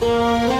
了。